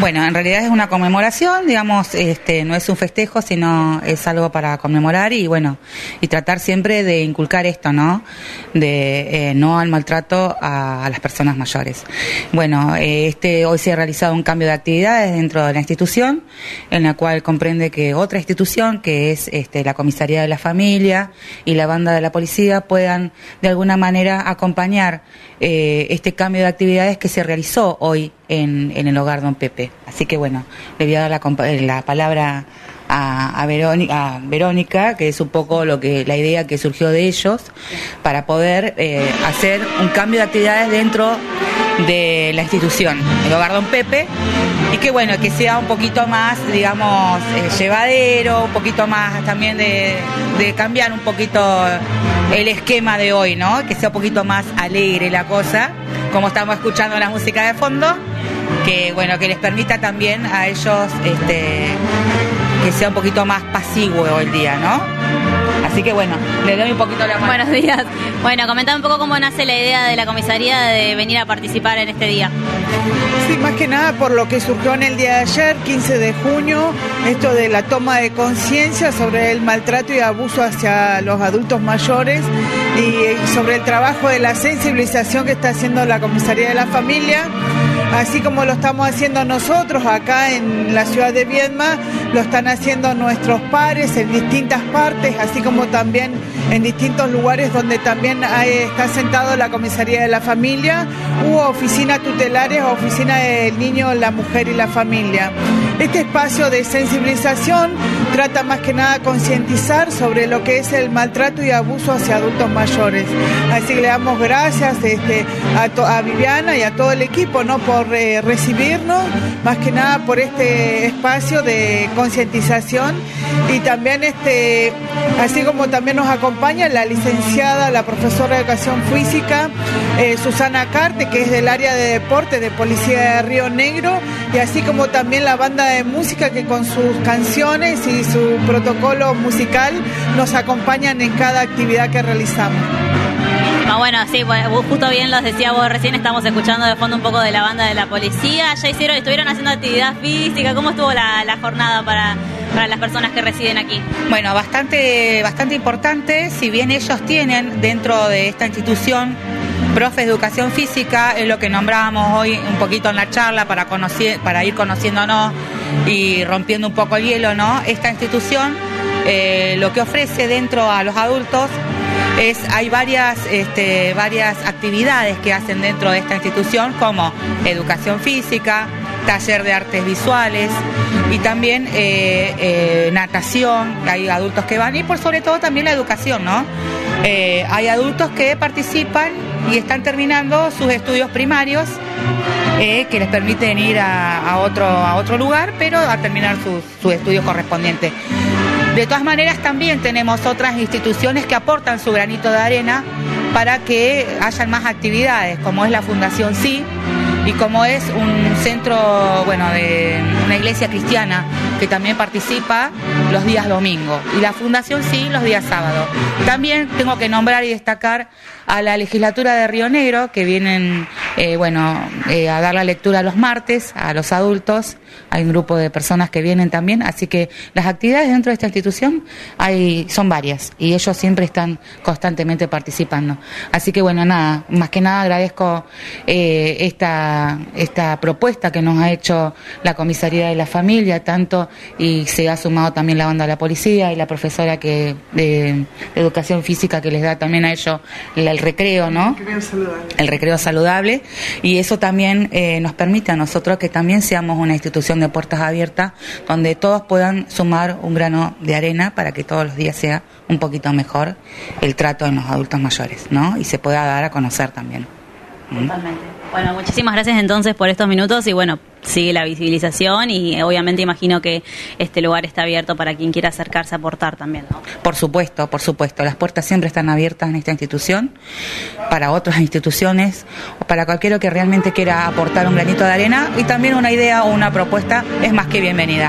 Bueno, en realidad es una conmemoración, digamos, este, no es un festejo, sino es algo para conmemorar y bueno, y tratar siempre de inculcar esto, ¿no? De eh, no al maltrato a, las personas mayores. Bueno, eh, este hoy se ha realizado un cambio de actividades dentro de la institución, en la cual comprende que otra institución, que es este, la comisaría de la familia y la banda de la policía, puedan de alguna manera acompañar eh, este cambio de actividades que se realizó hoy en, en el hogar Don Pepe. Así que bueno, le voy a dar la, la palabra a, a, Verónica, a, Verónica, que es un poco lo que la idea que surgió de ellos, para poder eh, hacer un cambio de actividades dentro de la institución, el hogar Don Pepe, y que bueno, que sea un poquito más, digamos, eh, llevadero, un poquito más también de, de, cambiar un poquito el esquema de hoy, ¿no? Que sea un poquito más alegre la cosa, como estamos escuchando la música de fondo que bueno que les permita también a ellos este, que sea un poquito más pasivo el día, ¿no? Así que bueno, le doy un poquito la mano. Buenos días. Bueno, comentame un poco cómo nace la idea de la comisaría de venir a participar en este día. Sí, más que nada por lo que surgió en el día de ayer, 15 de junio, esto de la toma de conciencia sobre el maltrato y abuso hacia los adultos mayores y sobre el trabajo de la sensibilización que está haciendo la comisaría de la familia así como lo estamos haciendo nosotros acá en la ciudad de Viedma, lo están haciendo nuestros pares en distintas partes, así como también en distintos lugares donde también está sentado la comisaría de la familia u oficinas tutelares o oficina del niño, la mujer y la familia. Este espacio de sensibilización trata más que nada concientizar sobre lo que es el maltrato y abuso hacia adultos mayores. Así que le damos gracias este, a, Viviana y a todo el equipo ¿no? por eh, recibirnos, más que nada por este espacio de concientización y también este, así como también nos acompaña la licenciada, la profesora de educación física, eh, Susana Carte, que es del área de deporte de Policía de Río Negro, y así como también la banda de música que con sus canciones y su protocolo musical nos acompañan en cada actividad que realizamos. Ah, bueno, sí, justo bien los decía vos recién, estamos escuchando de fondo un poco de la banda de la policía. Ya hicieron, estuvieron haciendo actividad física. ¿Cómo estuvo la, jornada para, para las personas que residen aquí? Bueno, bastante, bastante importante. Si bien ellos tienen dentro de esta institución profe de educación física, es lo que nombrábamos hoy un poquito en la charla para, conocer, para ir conociéndonos y rompiendo un poco el hielo, ¿no? Esta institución eh, lo que ofrece dentro a los adultos es, hay varias, este, varias actividades que hacen dentro de esta institución, como educación física, taller de artes visuales y también eh, eh, natación, hay adultos que van y por sobre todo también la educación, ¿no? Eh, hay adultos que participan y están terminando sus estudios primarios que les permiten ir a, otro, a otro lugar, pero a terminar sus, sus estudios correspondientes. De todas maneras, también tenemos otras instituciones que aportan su granito de arena para que hayan más actividades, como es la Fundación Sí y como es un centro, bueno, de una iglesia cristiana que también participa los días domingo y la Fundación Sí los días sábado. También tengo que nombrar y destacar a la legislatura de Río Negro que vienen, eh, bueno, eh, a dar la lectura los martes a los adultos. Hay un grupo de personas que vienen también, así que las actividades dentro de esta institución hay, son varias y ellos siempre están constantemente participando. Así que bueno, nada, más que nada agradezco eh, esta, esta propuesta que nos ha hecho la comisaría de la familia, tanto y se ha sumado también la banda de la policía y la profesora que de, educación física que les da también a ellos el, recreo, ¿no? El recreo saludable. y eso también eh, nos permite a nosotros que también seamos una institución de puertas abiertas donde todos puedan sumar un grano de arena para que todos los días sea un poquito mejor el trato en los adultos mayores, ¿no? Y se pueda dar a conocer también. Totalmente. Bueno, muchísimas gracias entonces por estos minutos y bueno, sigue la visibilización y eh, obviamente imagino que este lugar está abierto para quien quiera acercarse a aportar también, ¿no? Por supuesto, por supuesto. Las puertas siempre están abiertas en esta institución, para otras instituciones, o para cualquiera que realmente quiera aportar un granito de arena y también una idea o una propuesta es más que bienvenida.